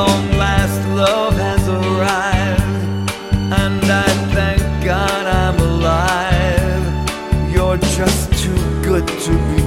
long last, love has arrived, and I thank God I'm alive. You're just too good to be